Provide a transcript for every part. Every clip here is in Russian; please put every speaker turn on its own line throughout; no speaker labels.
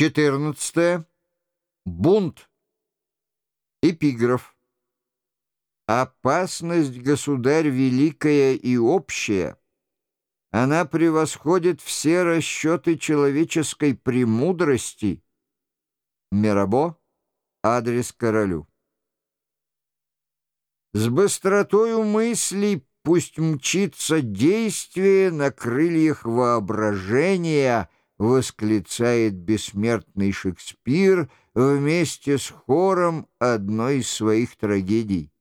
14. Бунт. Эпиграф. Опасность, государь, великая и общая. Она превосходит все расчеты человеческой премудрости. Мирабо. Адрес королю. С быстротою мыслей пусть мчится действие на крыльях воображения — восклицает бессмертный Шекспир вместе с хором одной из своих трагедий.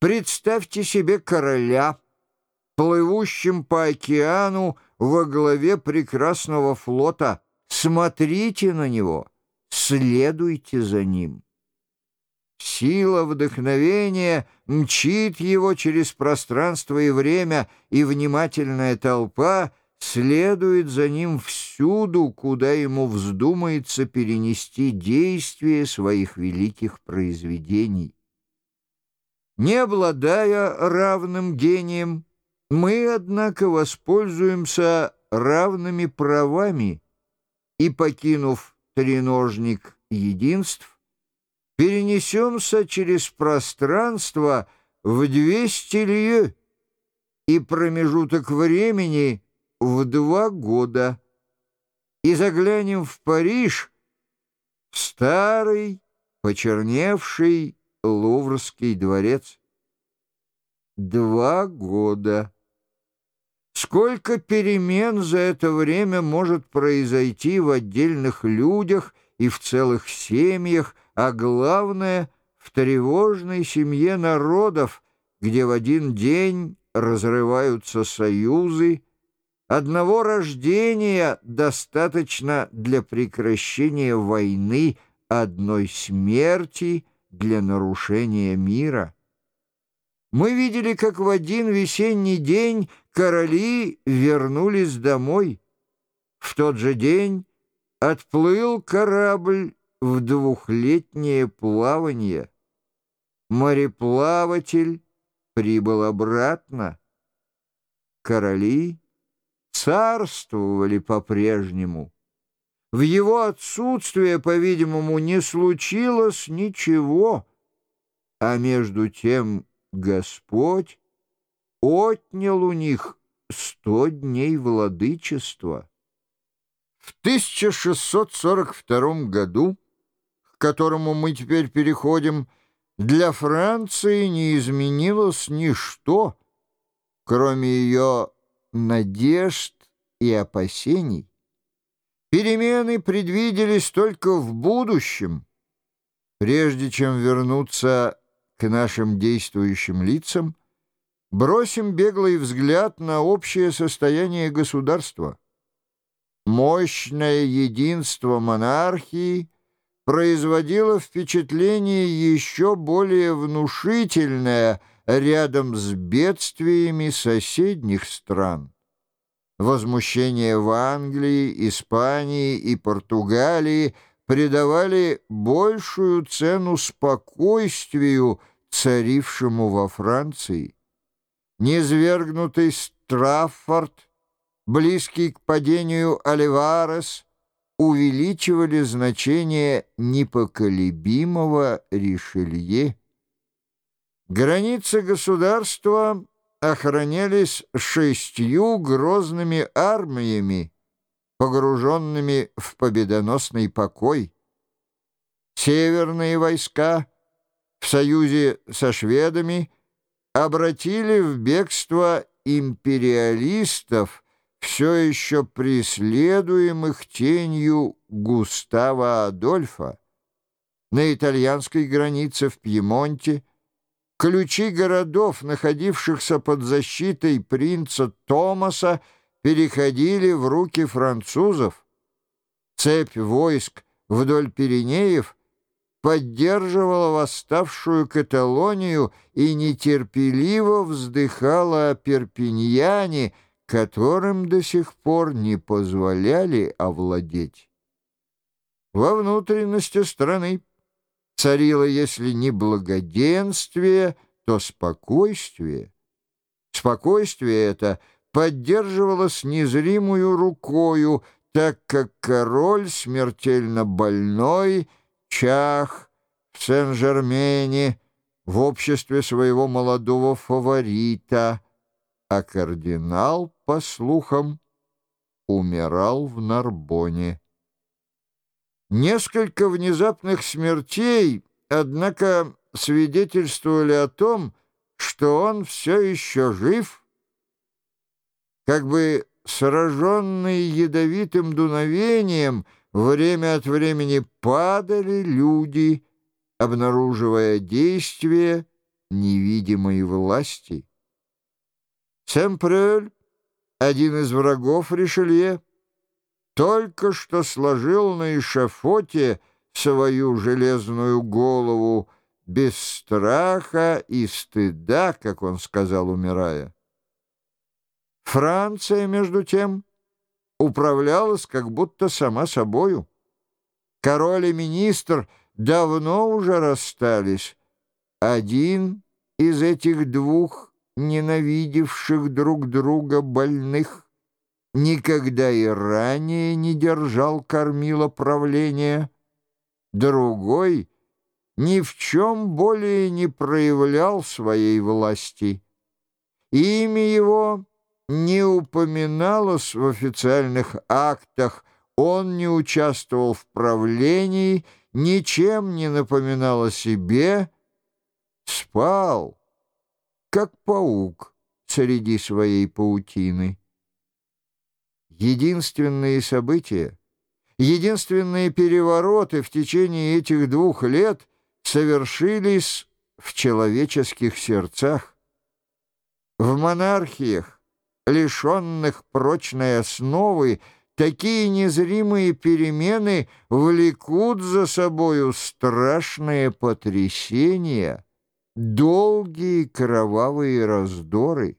Представьте себе короля, плывущим по океану во главе прекрасного флота. Смотрите на него, следуйте за ним. Сила вдохновения мчит его через пространство и время, и внимательная толпа — следует за ним всюду, куда ему вздумается перенести действие своих великих произведений. Не обладая равным гением, мы, однако, воспользуемся равными правами и, покинув треножник единств, перенесемся через пространство в двести лье, и промежуток времени — в два года и заглянем в Париж, в старый, почерневший Луврский дворец. Два года. Сколько перемен за это время может произойти в отдельных людях и в целых семьях, а главное — в тревожной семье народов, где в один день разрываются союзы, Одного рождения достаточно для прекращения войны, одной смерти для нарушения мира. Мы видели, как в один весенний день короли вернулись домой. В тот же день отплыл корабль в двухлетнее плавание. Мореплаватель прибыл обратно. Короли царствовали по-прежнему. В его отсутствие, по-видимому, не случилось ничего, а между тем Господь отнял у них сто дней владычества. В 1642 году, к которому мы теперь переходим, для Франции не изменилось ничто, кроме ее надежд и опасений. Перемены предвиделись только в будущем. Прежде чем вернуться к нашим действующим лицам, бросим беглый взгляд на общее состояние государства. Мощное единство монархии производило впечатление еще более внушительное – рядом с бедствиями соседних стран. Возмущение в Англии, Испании и Португалии придавали большую цену спокойствию, царившему во Франции. Низвергнутый Страффорд, близкий к падению Оливарес, увеличивали значение непоколебимого Ришелье. Границы государства охранялись шестью грозными армиями, погруженными в победоносный покой. Северные войска в союзе со шведами обратили в бегство империалистов, все еще преследуемых тенью Густава Адольфа. На итальянской границе в Пьемонте Ключи городов, находившихся под защитой принца Томаса, переходили в руки французов. Цепь войск вдоль Пиренеев поддерживала восставшую Каталонию и нетерпеливо вздыхала о Перпиньяне, которым до сих пор не позволяли овладеть. Во внутренности страны царило, если не благоденствие, то спокойствие. Спокойствие это поддерживалось незримую рукою так как король смертельно больной, чах в Сен-Жермене в обществе своего молодого фаворита, а кардинал, по слухам, умирал в Нарбоне. Несколько внезапных смертей, однако, свидетельствовали о том, что он все еще жив, как бы сраженные ядовитым дуновением, время от времени падали люди, обнаруживая действие невидимой власти. Сэмпрель, один из врагов Ришелье, только что сложил на эшафоте свою железную голову без страха и стыда, как он сказал, умирая. Франция, между тем, управлялась как будто сама собою. Король и министр давно уже расстались. Один из этих двух ненавидевших друг друга больных никогда и ранее не держал кормила правления. Другой ни в чем более не проявлял своей власти. Имя его не упоминалось в официальных актах, он не участвовал в правлении, ничем не напоминал о себе, спал, как паук среди своей паутины. Единственные события, единственные перевороты в течение этих двух лет совершились в человеческих сердцах. В монархиях лишенных прочной основы, такие незримые перемены влекут за собою страшные потрясения, долгие кровавые раздоры.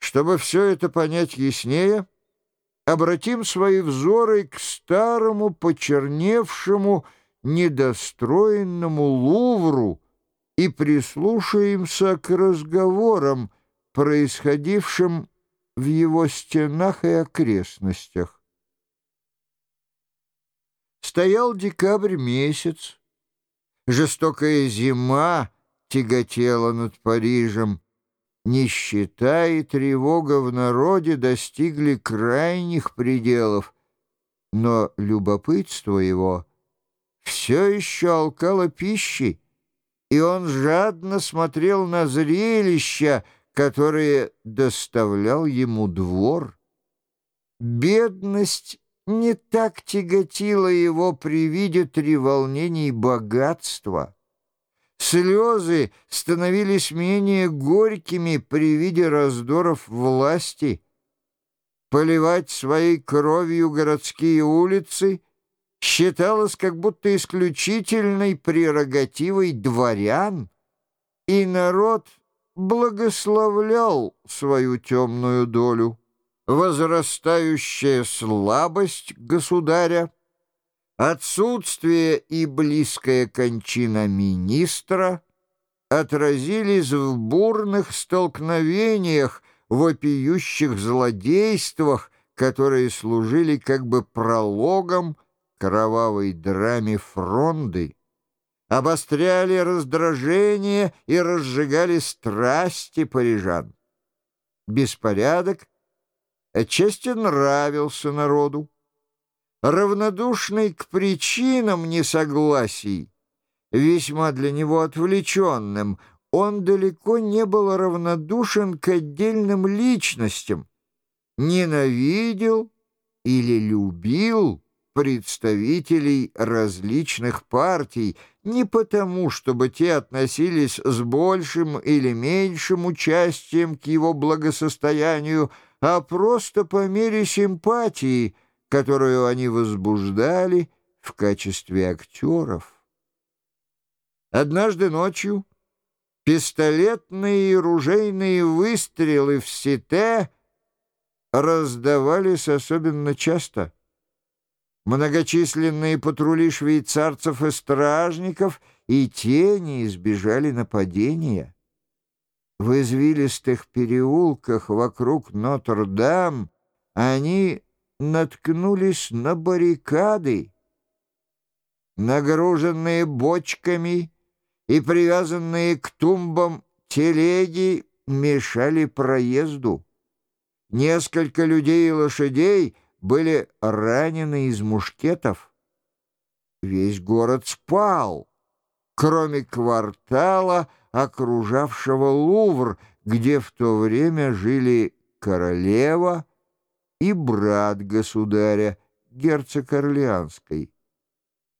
Чтобы все это понять яснее, обратим свои взоры к старому, почерневшему, недостроенному Лувру и прислушаемся к разговорам, происходившим в его стенах и окрестностях. Стоял декабрь месяц. Жестокая зима тяготела над Парижем. Нищета и тревога в народе достигли крайних пределов, но любопытство его все еще алкало пищи, и он жадно смотрел на зрелища, которые доставлял ему двор. Бедность не так тяготила его при виде треволнений богатства. Слезы становились менее горькими при виде раздоров власти. Поливать своей кровью городские улицы считалось как будто исключительной прерогативой дворян, и народ — благословлял свою темную долю. Возрастающая слабость государя, отсутствие и близкая кончина министра отразились в бурных столкновениях, вопиющих злодействах, которые служили как бы прологом кровавой драме фронды обостряли раздражение и разжигали страсти парижан. Беспорядок отчасти нравился народу. Равнодушный к причинам несогласий, весьма для него отвлеченным, он далеко не был равнодушен к отдельным личностям, ненавидел или любил представителей различных партий, не потому, чтобы те относились с большим или меньшим участием к его благосостоянию, а просто по мере симпатии, которую они возбуждали в качестве актеров. Однажды ночью пистолетные и ружейные выстрелы в сите раздавались особенно часто — Многочисленные патрули швейцарцев и стражников и те не избежали нападения. В извилистых переулках вокруг Нотр-Дам они наткнулись на баррикады. Нагруженные бочками и привязанные к тумбам телеги мешали проезду. Несколько людей и лошадей были ранены из мушкетов. Весь город спал, кроме квартала, окружавшего Лувр, где в то время жили королева и брат государя, герцог Орлеанской.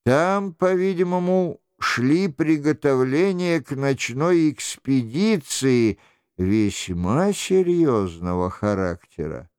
Там, по-видимому, шли приготовления к ночной экспедиции весьма серьезного характера.